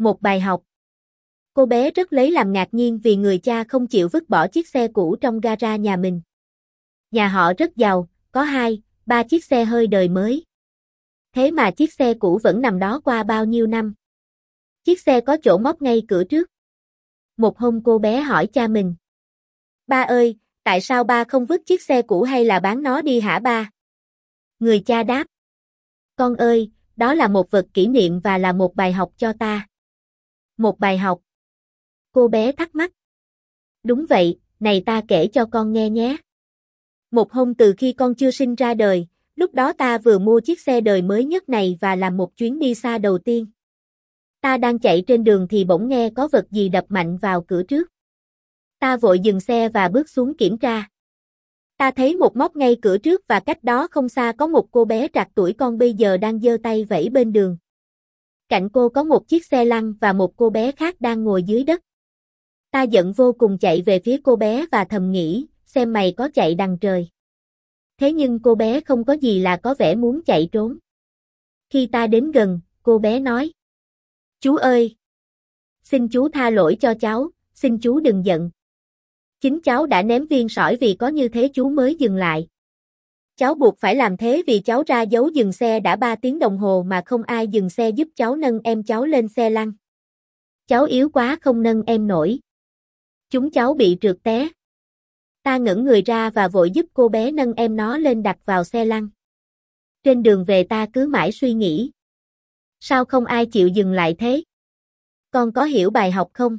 Một bài học. Cô bé rất lấy làm ngạc nhiên vì người cha không chịu vứt bỏ chiếc xe cũ trong gara nhà mình. Nhà họ rất giàu, có hai, ba chiếc xe hơi đời mới. Thế mà chiếc xe cũ vẫn nằm đó qua bao nhiêu năm. Chiếc xe có chỗ móc ngay cửa trước. Một hôm cô bé hỏi cha mình. Ba ơi, tại sao ba không vứt chiếc xe cũ hay là bán nó đi hả ba? Người cha đáp. Con ơi, đó là một vật kỷ niệm và là một bài học cho ta. Một bài học. Cô bé thắc mắc. Đúng vậy, này ta kể cho con nghe nhé. Một hôm từ khi con chưa sinh ra đời, lúc đó ta vừa mua chiếc xe đời mới nhất này và làm một chuyến đi xa đầu tiên. Ta đang chạy trên đường thì bỗng nghe có vật gì đập mạnh vào cửa trước. Ta vội dừng xe và bước xuống kiểm tra. Ta thấy một móc ngay cửa trước và cách đó không xa có một cô bé trạc tuổi con bây giờ đang giơ tay vẫy bên đường. Cạnh cô có một chiếc xe lăn và một cô bé khác đang ngồi dưới đất. Ta giận vô cùng chạy về phía cô bé và thầm nghĩ, xem mày có chạy đằng trời. Thế nhưng cô bé không có gì là có vẻ muốn chạy trốn. Khi ta đến gần, cô bé nói. Chú ơi! Xin chú tha lỗi cho cháu, xin chú đừng giận. Chính cháu đã ném viên sỏi vì có như thế chú mới dừng lại. Cháu buộc phải làm thế vì cháu ra dấu dừng xe đã 3 tiếng đồng hồ mà không ai dừng xe giúp cháu nâng em cháu lên xe lăn. Cháu yếu quá không nâng em nổi. Chúng cháu bị trượt té. Ta ngẩng người ra và vội giúp cô bé nâng em nó lên đặt vào xe lăn. Trên đường về ta cứ mãi suy nghĩ. Sao không ai chịu dừng lại thế? Con có hiểu bài học không?